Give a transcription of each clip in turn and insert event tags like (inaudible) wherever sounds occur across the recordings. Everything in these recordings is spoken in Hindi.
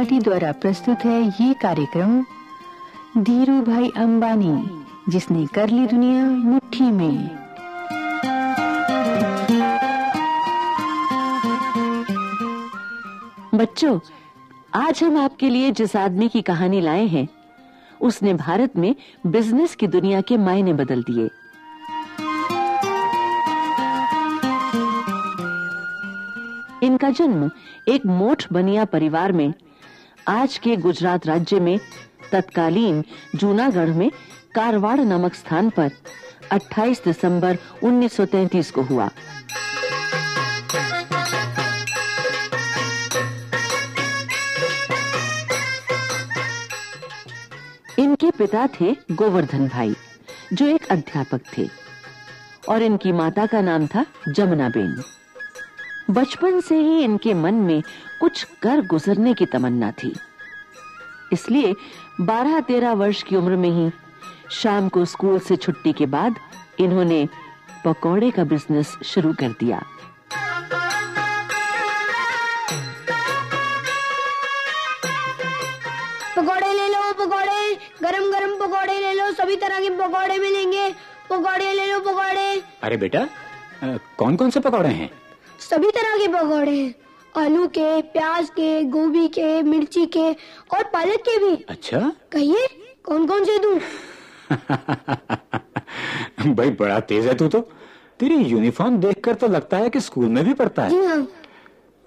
त्रिपाठी द्वारा प्रस्तुत है ये कार्यक्रम धीरू भाई अंबानी, जिसने कर ली दुनिया मुट्ठी में। बच्चों, आज हम आपके लिए जिस आदमी की कहानी लाए हैं, उसने भारत में बिज़नेस की दुनिया के मायने बदल दिए। इनका जन्म एक मोठ बनिया परिवार में आज के गुजरात राज्य में तत्कालीन जूनागढ़ में कारवाड़ नामक स्थान पर 28 दिसंबर 1933 को हुआ। इनके पिता थे गोवर्धन भाई, जो एक अध्यापक थे, और इनकी माता का नाम था जमुना बेन बचपन से ही इनके मन में कुछ कर गुजरने की तमन्ना थी। इसलिए 12-13 वर्ष की उम्र में ही शाम को स्कूल से छुट्टी के बाद इन्होंने पकौड़े का बिज़नेस शुरू कर दिया। पकौड़े ले लो पकौड़े। गरम गरम पकौड़े ले लो सभी तरह के पकौड़े मिलेंगे। पकौड़े ले लो पकौड़े। अरे बेटा कौन कौन से पकौड़े हैं? सभी तरह के पकौड़े। हैं आलू के प्याज के गोभी के मिर्ची के और पालक के भी। अच्छा? कहिए कौन कौन से दूँ? (laughs) भाई बड़ा तेज है तू तो। तेरी यूनिफॉर्म देखकर तो लगता है कि स्कूल में भी पढ़ता है। जी है।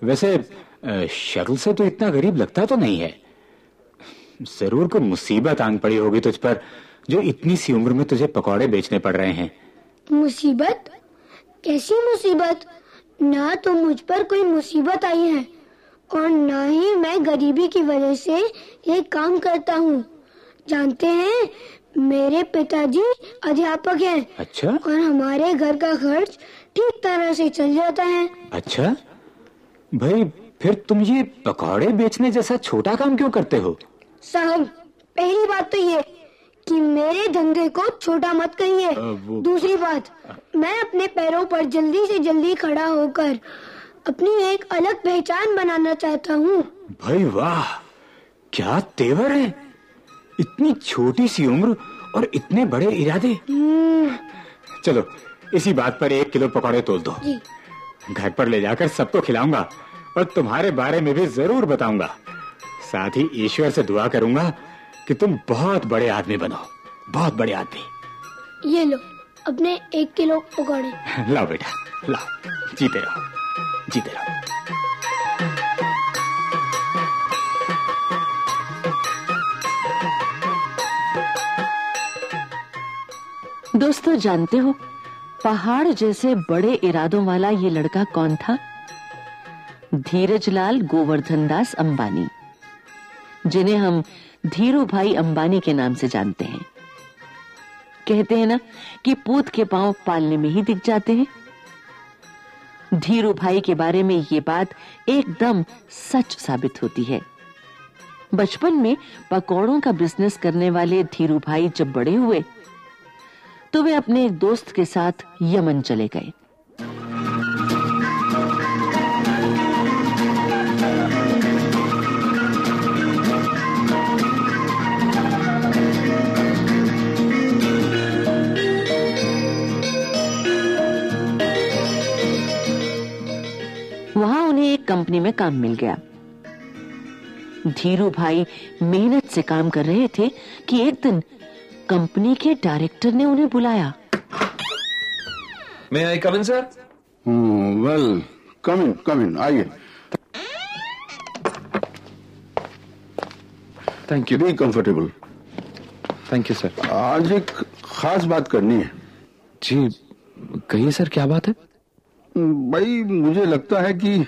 वैसे शक्ल से तो इतना गरीब लगता तो नहीं है। ज़रूर कोई मुसीबत आन पड़ी होगी तुझ पर जो इतनी सी उम्र में तुझे पकौड़े बेचने पड़ रहे हैं। मुसीबत? कैसी मुसीबत? ना तो मुझ पर कोई मुसीबत आई है और ना ही मैं गरीबी की वजह से ये काम करता हूँ। जानते हैं मेरे पिताजी अध्यापक हैं अच्छा। और हमारे घर का खर्च ठीक तरह से चल जाता है। अच्छा? भाई फिर तुम ये पकौड़े बेचने जैसा छोटा काम क्यों करते हो? साहब पहली बात तो ये कि मेरे धंधे को छोटा मत कहिए। दूसरी बात मैं अपने पैरों पर जल्दी से जल्दी खड़ा होकर अपनी एक अलग पहचान बनाना चाहता हूँ। भाई वाह क्या तेवर है। इतनी छोटी सी उम्र और इतने बड़े इरादे। चलो इसी बात पर एक किलो पकौड़े तोल दो। घर पर ले जाकर सबको खिलाऊँगा और तुम्हारे बारे में भी ज़रूर बताऊँगा। साथ ही ईश्वर से दुआ करूँगा कि तुम बहुत बड़े आदमी बनो। बहुत बड़े आदमी। ये लो अपने एक किलो पकौड़े। लाओ बेटा लाओ जीते रहो जीते रहो। दोस्तों जानते हो पहाड़ जैसे बड़े इरादों वाला ये लड़का कौन था? धीरजलाल गोवर्धन दास अंबानी जिन्हें हम धीरू भाई अंबानी के नाम से जानते हैं। कहते हैं ना कि पूत के पाँव पालने में ही दिख जाते हैं। धीरू भाई के बारे में ये बात एकदम सच साबित होती है। बचपन में पकौड़ों का बिज़नेस करने वाले धीरू भाई जब बड़े हुए तो वे अपने एक दोस्त के साथ यमन चले गए। कंपनी में काम मिल गया। धीरू भाई मेहनत से काम कर रहे थे कि एक दिन कंपनी के डायरेक्टर ने उन्हें बुलाया। May I come in, sir? Well come in come in आइए। Thank you. Be comfortable thank you sir आज एक खास बात करनी है। जी कहिए सर क्या बात है? भाई मुझे लगता है कि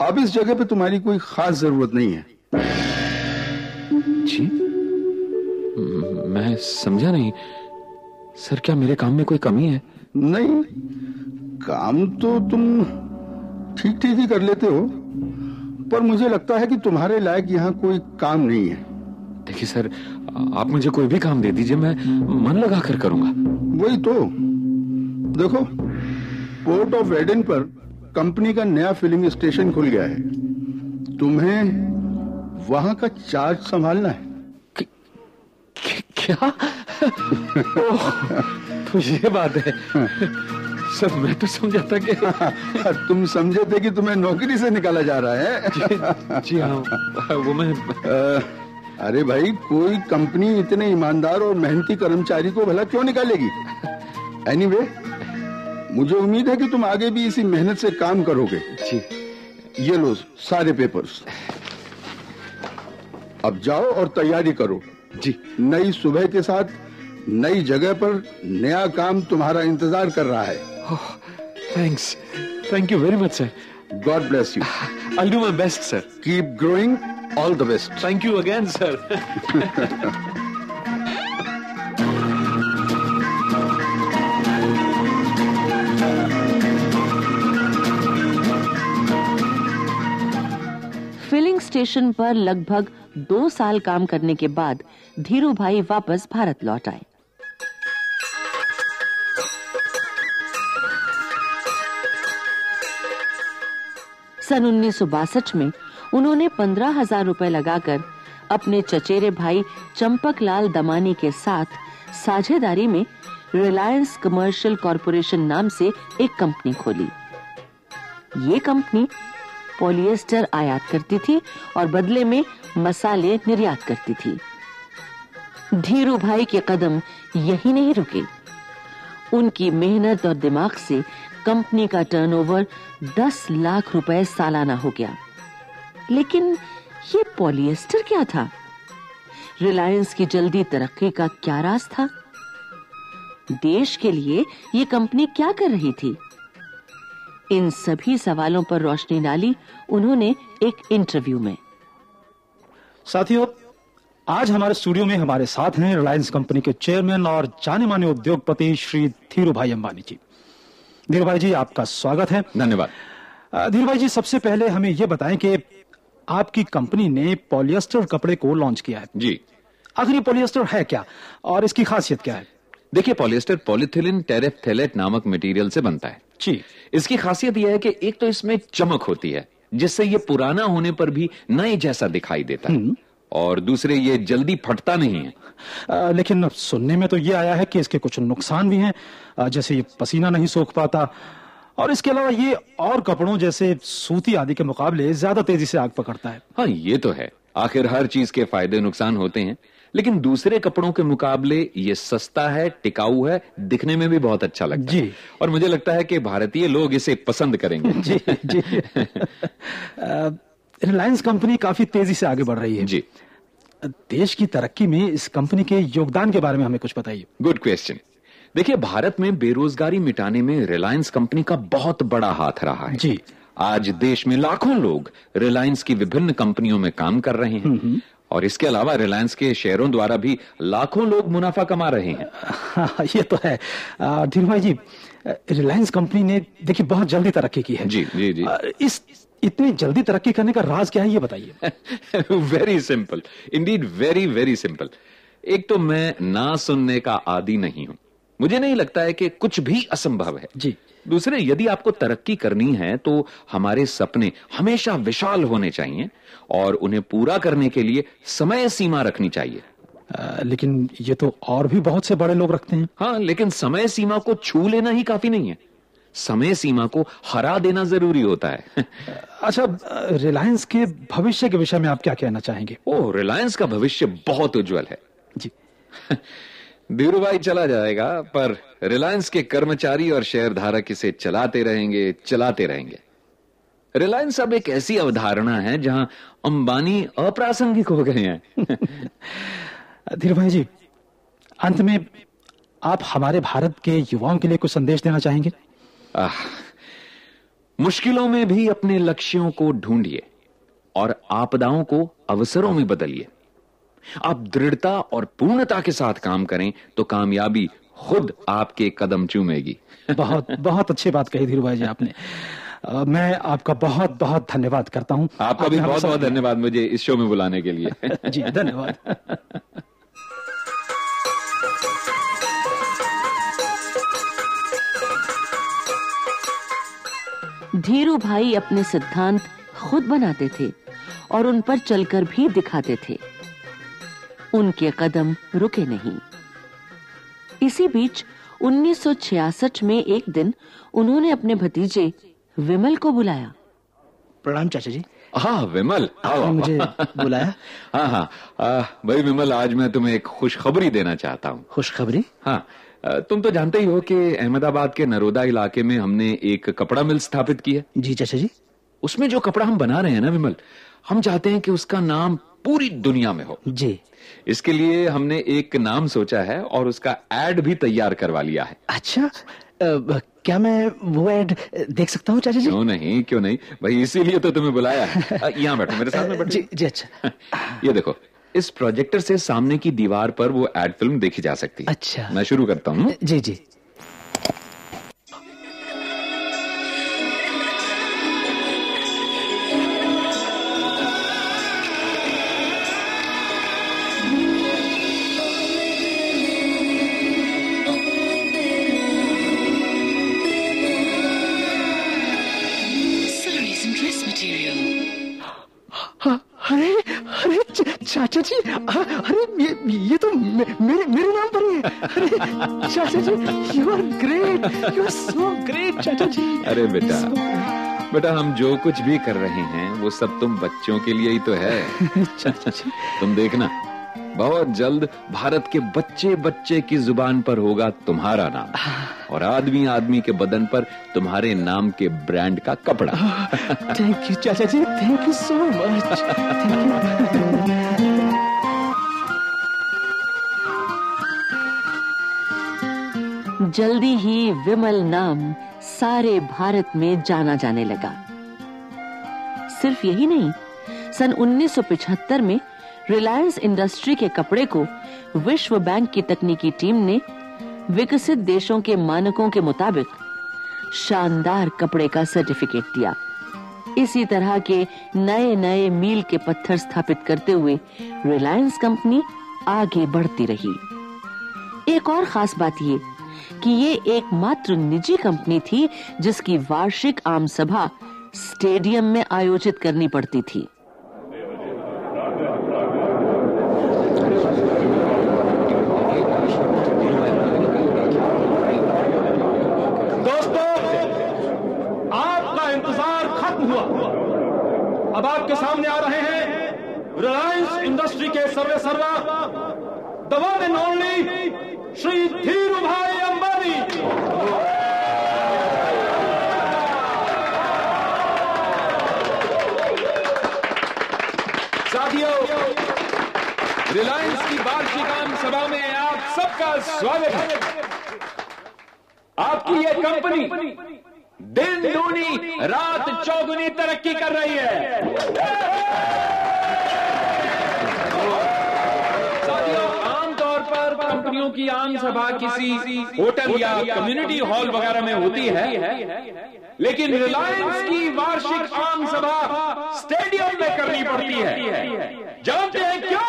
अब इस जगह पे तुम्हारी कोई खास ज़रूरत नहीं है। जी? मैं समझा नहीं। सर क्या मेरे काम में कोई कमी है? नहीं। काम तो तुम ठीक ठीक ही कर लेते हो पर मुझे लगता है कि तुम्हारे लायक यहाँ कोई काम नहीं है। देखिए सर आप मुझे कोई भी काम दे दीजिए मैं मन लगा कर करूँगा। वही तो। देखो पोर्ट ऑफ़ एडन पर कंपनी का नया फिलिंग स्टेशन खुल गया है। तुम्हें वहाँ का चार्ज संभालना है। क्या? (laughs) ओह, तो ये बात है। सर मैं तो समझा था कि तुम समझे थे कि तुम्हें नौकरी से निकाला जा रहा है। जी जी हाँ वो मैं अ, अरे भाई कोई कंपनी इतने ईमानदार और मेहनती कर्मचारी को भला क्यों निकालेगी? एनीवे मुझे उम्मीद है कि तुम आगे भी इसी मेहनत से काम करोगे। जी। ये लो सारे पेपर्स अब जाओ और तैयारी करो। जी। नई सुबह के साथ नई जगह पर नया काम तुम्हारा इंतज़ार कर रहा है। Thanks thank you very much sir God bless you I do my best sir keep growing all the best thank you again sir station पर लगभग दो साल काम करने के बाद धीरू भाई वापस भारत लौट आए। सन उन्नीस सौ बासठ में उन्होंने पंद्रह हज़ार रुपए लगाकर अपने चचेरे भाई चंपक लाल दमानी के साथ साझेदारी में रिलायंस कमर्शियल कॉरपोरेशन नाम से एक कंपनी खोली। ये कंपनी पॉलिएस्टर आयात करती थी और बदले में मसाले निर्यात करती थी। धीरू भाई के कदम यही नहीं रुके। उनकी मेहनत और दिमाग से कंपनी का टर्नओवर 10 लाख रुपए सालाना हो गया। लेकिन ये पॉलिएस्टर क्या था? रिलायंस की जल्दी तरक्की का क्या राज था? देश के लिए ये कंपनी क्या कर रही थी? इन सभी सवालों पर रोशनी डाली उन्होंने एक इंटरव्यू में। साथियों आज हमारे स्टूडियो में हमारे साथ हैं रिलायंस कंपनी के चेयरमैन और जाने माने उद्योगपति श्री धीरू भाई अंबानी जी। धीरू भाई जी आपका स्वागत है। धन्यवाद। धीरू भाई जी सबसे पहले हमें यह बताएँ कि आपकी कंपनी ने पॉलिएस्टर कपड़े को लॉन्च किया है। जी। आखिर ये पॉलिएस्टर है क्या? और इसकी खासियत क्या है? देखिए पॉलिएस्टर पॉलिथिलिन टेरेफ्थेलेट नामक मटेरियल से बनता है। जी। इसकी खासियत यह है कि एक तो इसमें चमक होती है जिससे ये पुराना होने पर भी नए जैसा दिखाई देता है। और दूसरे ये जल्दी फटता नहीं है। अ, लेकिन सुनने में तो ये आया है कि इसके कुछ नुकसान भी हैं जैसे ये पसीना नहीं सोख पाता। और इसके अलावा ये और कपड़ों जैसे सूती आदि के मुकाबले ज़्यादा तेज़ी से आग पकड़ता है। हाँ ये तो है। आखिर हर चीज़ के फ़ायदे नुकसान होते हैं। लेकिन दूसरे कपड़ों के मुकाबले ये सस्ता है टिकाऊ है दिखने में भी बहुत अच्छा लगता है। जी। और मुझे लगता है कि भारतीय लोग इसे पसंद करेंगे। (laughs) जी जी। (laughs) रिलायंस कंपनी काफ़ी तेज़ी से आगे बढ़ रही है। जी। देश की तरक्की में इस कंपनी के योगदान के बारे में हमें कुछ बताइए। गुड क्वेश्चन देखिए भारत में बेरोजगारी मिटाने में रिलायंस कंपनी का बहुत बड़ा हाथ रहा है। जी। आज देश में लाखों लोग रिलायंस की विभिन्न कंपनियों में काम कर रहे हैं। और इसके अलावा रिलायंस के शेयरों द्वारा भी लाखों लोग मुनाफा कमा रहे हैं। हाँ, ये तो है। धीरू भाई जी रिलायंस कंपनी ने देखिए बहुत जल्दी तरक्की की है। जी, जी, जी। इस इतनी जल्दी तरक्की करने का राज क्या है ये बताइए। Very simple indeed very very simple एक तो मैं ना सुनने का आदि नहीं हूँ। मुझे नहीं लगता है कि कुछ भी असंभव है। जी। दूसरे यदि आपको तरक्की करनी है तो हमारे सपने हमेशा विशाल होने चाहिए और उन्हें पूरा करने के लिए समय सीमा रखनी चाहिए। अ, लेकिन ये तो और भी बहुत से बड़े लोग रखते हैं। हाँ लेकिन समय सीमा को छू लेना ही काफ़ी नहीं है। समय सीमा को हरा देना ज़रूरी होता है। अच्छा रिलायंस के भविष्य के विषय में आप क्या कहना चाहेंगे? ओ रिलायंस का भविष्य बहुत उज्जवल है। जी। (laughs) धीरू भाई चला जाएगा पर रिलायंस के कर्मचारी और शेयर धारक इसे चलाते रहेंगे चलाते रहेंगे। रिलायंस अब एक ऐसी अवधारणा है जहाँ अंबानी अप्रासंगिक हो गए हैं। (laughs) धीरू भाई जी अंत में आप हमारे भारत के युवाओं के लिए कुछ संदेश देना चाहेंगे? आह, मुश्किलों में भी अपने लक्ष्यों को ढूंढिए और आपदाओं को अवसरों में बदलिए। आप दृढ़ता और पूर्णता के साथ काम करें तो कामयाबी खुद आपके कदम चूमेगी। बहुत बहुत अच्छी बात कही धीरू भाई जी आपने। मैं आपका बहुत बहुत धन्यवाद करता हूँ। आपका भी बहुत बहुत धन्यवाद मुझे इस शो में बुलाने के लिए। (laughs) जी धन्यवाद। धीरू भाई अपने सिद्धांत खुद बनाते थे और उन पर चलकर भी दिखाते थे। उनके कदम रुके नहीं। इसी बीच 1966 में एक दिन उन्होंने अपने भतीजे विमल को बुलाया। प्रणाम चाचा जी। हाँ विमल। आओ, मुझे बुलाया? (laughs) हाँ हाँ। भाई विमल आज मैं तुम्हें एक खुशखबरी देना चाहता हूँ। खुशखबरी? हाँ। तुम तो जानते ही हो कि अहमदाबाद के नरोदा इलाके में हमने एक कपड़ा मिल स्थापित की है जी चाचा जी। उसमें जो कपड़ा हम बना रहे हैं ना विमल हम चाहते हैं कि उसका नाम पूरी दुनिया में हो। जी। इसके लिए हमने एक नाम सोचा है और उसका एड भी तैयार करवा लिया है। अच्छा अ, क्या मैं वो एड देख सकता हूँ चाचा जी? क्यों नहीं क्यों नहीं? भाई इसीलिए तो तुम्हें बुलाया है। (laughs) आ, यहाँ बैठो मेरे साथ में बैठो। जी जी अच्छा। (laughs) ये देखो इस प्रोजेक्टर से सामने की दीवार पर वो एड फ़िल्म देखी जा सकती है। अच्छा। मैं शुरू करता हूँ। जी जी। चाचा जी अरे ये ये तो मे, मेरे मेरे नाम पर ही है। अरे चाचा जी you are great you are so great चाचा जी। अरे बेटा बेटा हम जो कुछ भी कर रहे हैं वो सब तुम बच्चों के लिए ही तो है। (laughs) चाचा जी। तुम देखना बहुत जल्द भारत के बच्चे बच्चे की ज़ुबान पर होगा तुम्हारा नाम। और आदमी आदमी के बदन पर तुम्हारे नाम के ब्रांड का कपड़ा। (laughs) थैंक यू चाचा जी थैंक यू सो मच जल्दी ही विमल नाम सारे भारत में जाना जाने लगा। सिर्फ़ यही नहीं, सन 1975 में रिलायंस इंडस्ट्री के कपड़े को विश्व बैंक की तकनीकी टीम ने विकसित देशों के मानकों के मुताबिक शानदार कपड़े का सर्टिफिकेट दिया। इसी तरह के नए नए मील के पत्थर स्थापित करते हुए रिलायंस कंपनी आगे बढ़ती रही। एक और खास बात ये कि ये एकमात्र निजी कंपनी थी जिसकी वार्षिक आम सभा स्टेडियम में आयोजित करनी पड़ती थी दोस्तों आपका इंतज़ार खत्म हुआ अब आपके सामने आ रहे हैं रिलायंस इंडस्ट्री के सर्वे सर्वा the one and only Shri Dhirubhai Ambani साथियों रिलायंस की वार्षिक आम सभा में आप सबका स्वागत है। आपकी ये कंपनी दिन दूनी रात चौगुनी तरक्की कर रही है। साथियों आमतौर पर कंपनियों की आम सभा किसी होटल या कम्युनिटी हॉल वगैरह में होती है। लेकिन रिलायंस की वार्षिक आम सभा स्टेडियम में करनी पड़ती है। जानते हैं क्यों?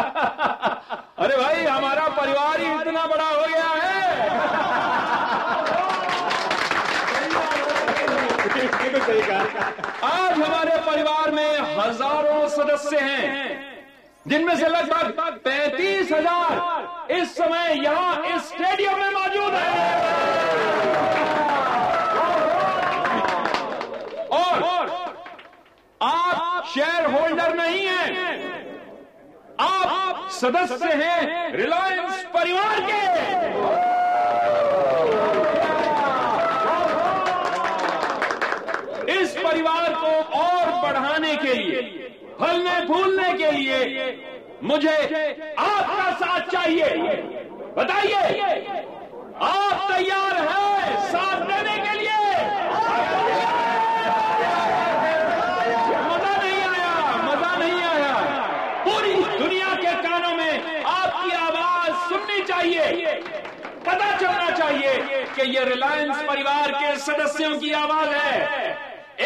(laughs) अरे भाई, हमारा परिवार ही इतना बड़ा हो गया है। आज हमारे परिवार में हज़ारों सदस्य हैं, जिनमें से लगभग पैंतीस हज़ार इस समय यहाँ इस स्टेडियम में मौजूद है। और आप शेयर होल्डर नहीं हैं। आप सदस्य हैं रिलायंस परिवार के। इस परिवार को और बढ़ाने के लिए, फलने फूलने के लिए मुझे आपका साथ चाहिए। बताइए, आप तैयार हैं साथ देने के लिए मज़ा नहीं आया मज़ा नहीं आया पूरी दुनिया के कानों में आपकी आवाज़ सुननी चाहिए पता चलना चाहिए कि ये रिलायंस परिवार के सदस्यों की आवाज़ है।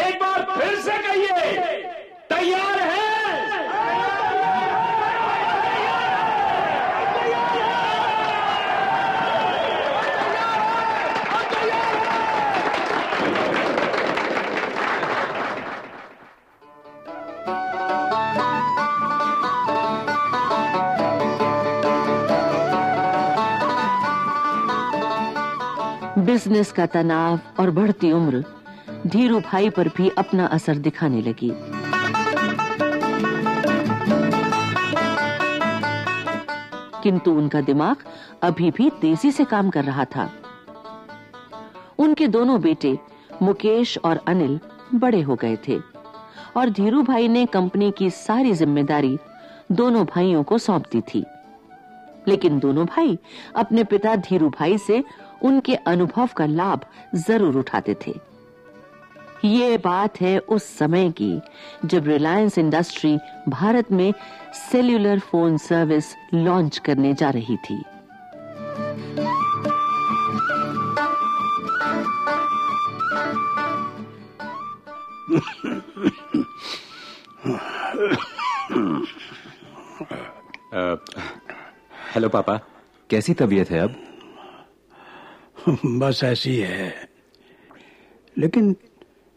एक बार फिर से कहिए बिज़नेस का तनाव और बढ़ती उम्र, धीरू भाई पर भी अपना असर दिखाने लगी। किंतु उनका दिमाग अभी भी तेज़ी से काम कर रहा था। उनके दोनों बेटे, मुकेश और अनिल, बड़े हो गए थे और धीरू भाई ने कंपनी की सारी ज़िम्मेदारी दोनों भाइयों को सौंप दी थी। लेकिन दोनों भाई अपने पिता धीरू भाई से उनके अनुभव का लाभ ज़रूर उठाते थे। ये बात है उस समय की, जब रिलायंस इंडस्ट्री भारत में सेल्यूलर फ़ोन सर्विस लॉन्च करने जा रही थी। (coughs) हेलो पापा, कैसी तबीयत है अब? (laughs) बस ऐसी है। लेकिन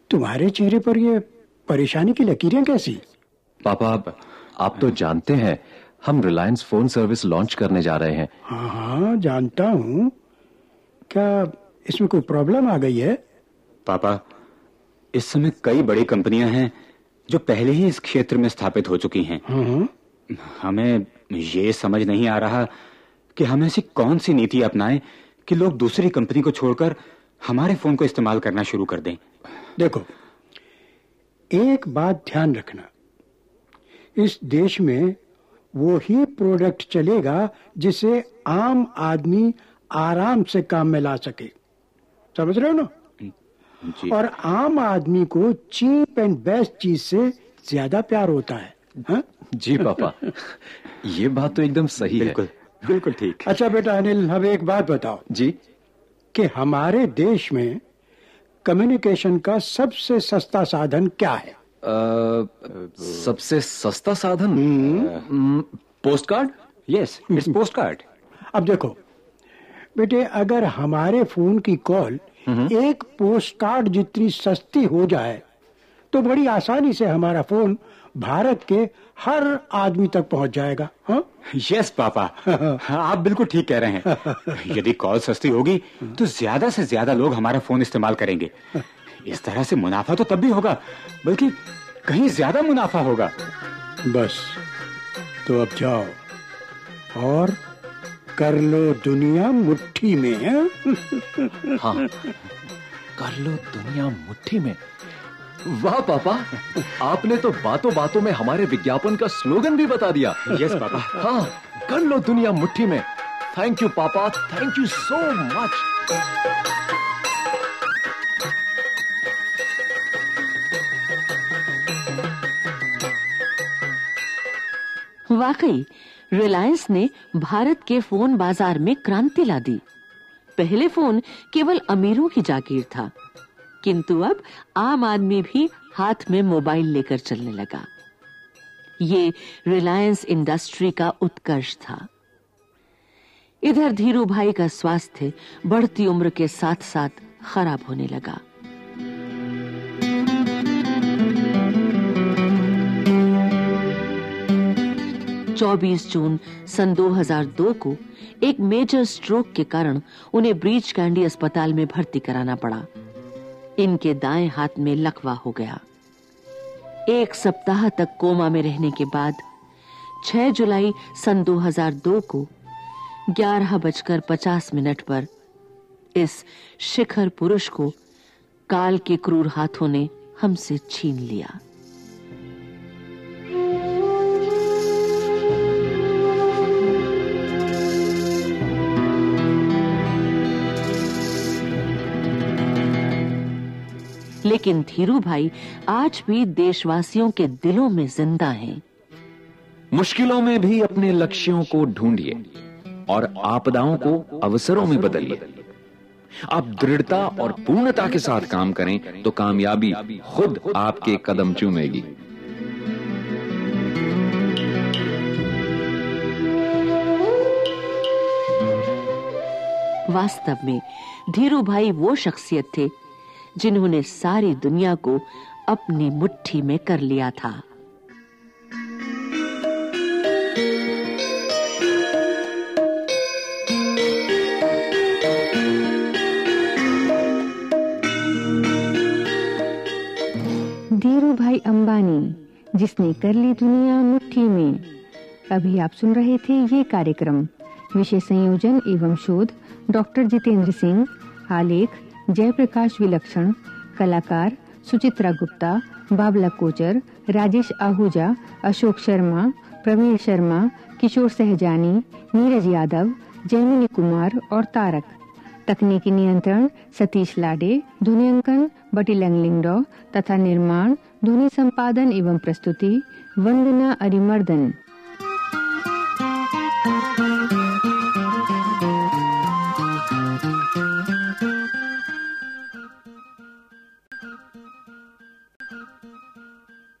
तुम्हारे चेहरे पर ये परेशानी की लकीरें कैसी? पापा आप, आप तो जानते हैं हम रिलायंस फ़ोन सर्विस लॉन्च करने जा रहे हैं। हाँ हाँ जानता हूँ। क्या इसमें कोई प्रॉब्लम आ गई है? पापा इस समय कई बड़ी कंपनियाँ हैं जो पहले ही इस क्षेत्र में स्थापित हो चुकी हैं हाँ। हमें ये समझ नहीं आ रहा कि हम ऐसी कौन सी नीति अपनाएँ कि लोग दूसरी कंपनी को छोड़कर हमारे फ़ोन को इस्तेमाल करना शुरू कर दें। देखो एक बात ध्यान रखना। इस देश में वो ही प्रोडक्ट चलेगा जिसे आम आदमी आराम से काम में ला सके। समझ रहे हो ना? और आम आदमी को चीप एंड बेस्ट चीज़ से ज़्यादा प्यार होता है हाँ? जी पापा। (laughs) ये बात तो एकदम सही बिल्कुल। बिल्कुल ठीक। अच्छा बेटा अनिल अब एक बात बताओ। जी? कि हमारे देश में कम्युनिकेशन का सबसे सस्ता साधन क्या है? अ, सबसे सस्ता साधन? Post card yes it's post card अब देखो बेटे अगर हमारे फ़ोन की कॉल एक पोस्ट कार्ड जितनी सस्ती हो जाए तो बड़ी आसानी से हमारा फ़ोन भारत के हर आदमी तक पहुँच जाएगा हाँ? Yes papa. (laughs) आप बिल्कुल ठीक कह रहे हैं। यदि कॉल सस्ती होगी तो ज़्यादा से ज़्यादा लोग हमारा फ़ोन इस्तेमाल करेंगे। इस तरह से मुनाफा तो तब भी होगा बल्कि कहीं ज़्यादा मुनाफा होगा। बस तो अब जाओ और कर लो दुनिया मुट्ठी में हाँ? हाँ। कर लो दुनिया मुट्ठी में। वाह पापा। आपने तो बातों बातों में हमारे विज्ञापन का स्लोगन भी बता दिया। Yes papa. हाँ कर लो दुनिया मुट्ठी में। थैंक यू पापा। थैंक यू सो मच वाकई रिलायंस ने भारत के फ़ोन बाज़ार में क्रांति ला दी। पहले फ़ोन केवल अमीरों की जागीर था। किंतु अब आम आदमी भी हाथ में मोबाइल लेकर चलने लगा। ये रिलायंस इंडस्ट्री का उत्कर्ष था। इधर धीरू भाई का स्वास्थ्य बढ़ती उम्र के साथ-साथ खराब होने लगा। चौबीस जून सन 2002 को एक मेजर स्ट्रोक के कारण उन्हें ब्रीच कैंडी अस्पताल में भर्ती कराना पड़ा। इनके दाएँ हाथ में लकवा हो गया। एक सप्ताह तक कोमा में रहने के बाद 6 जुलाई सन 2002 को ग्यारह बजकर पचास मिनट पर इस शिखर पुरुष को काल के क्रूर हाथों ने हमसे छीन लिया। लेकिन धीरू भाई आज भी देशवासियों के दिलों में ज़िंदा हैं। मुश्किलों में भी अपने लक्ष्यों को ढूंढिए और आपदाओं को अवसरों में बदलिए। आप दृढ़ता और पूर्णता के साथ काम करें तो कामयाबी खुद आपके कदम चूमेगी। वास्तव में धीरू भाई वो शख्सियत थे जिन्होंने सारी दुनिया को अपनी मुट्ठी में कर लिया था। धीरू भाई अंबानी, जिसने कर ली दुनिया मुट्ठी में। अभी आप सुन रहे थे ये कार्यक्रम। विषय संयोजन एवं शोध डॉक्टर जितेंद्र सिंह, आलेख जयप्रकाश विलक्षण, कलाकार सुचित्रा गुप्ता बाबला कोचर, राजेश आहूजा, अशोक शर्मा, प्रवीण शर्मा, किशोर सहजानी, नीरज यादव, जैमिनी कुमार और तारक। तकनीकी नियंत्रण, सतीश लाडे, ध्वनि अंकन बटी लैंगलिंगडो तथा निर्माण, ध्वनि संपादन एवं प्रस्तुति, वंदना अरिमर्दन।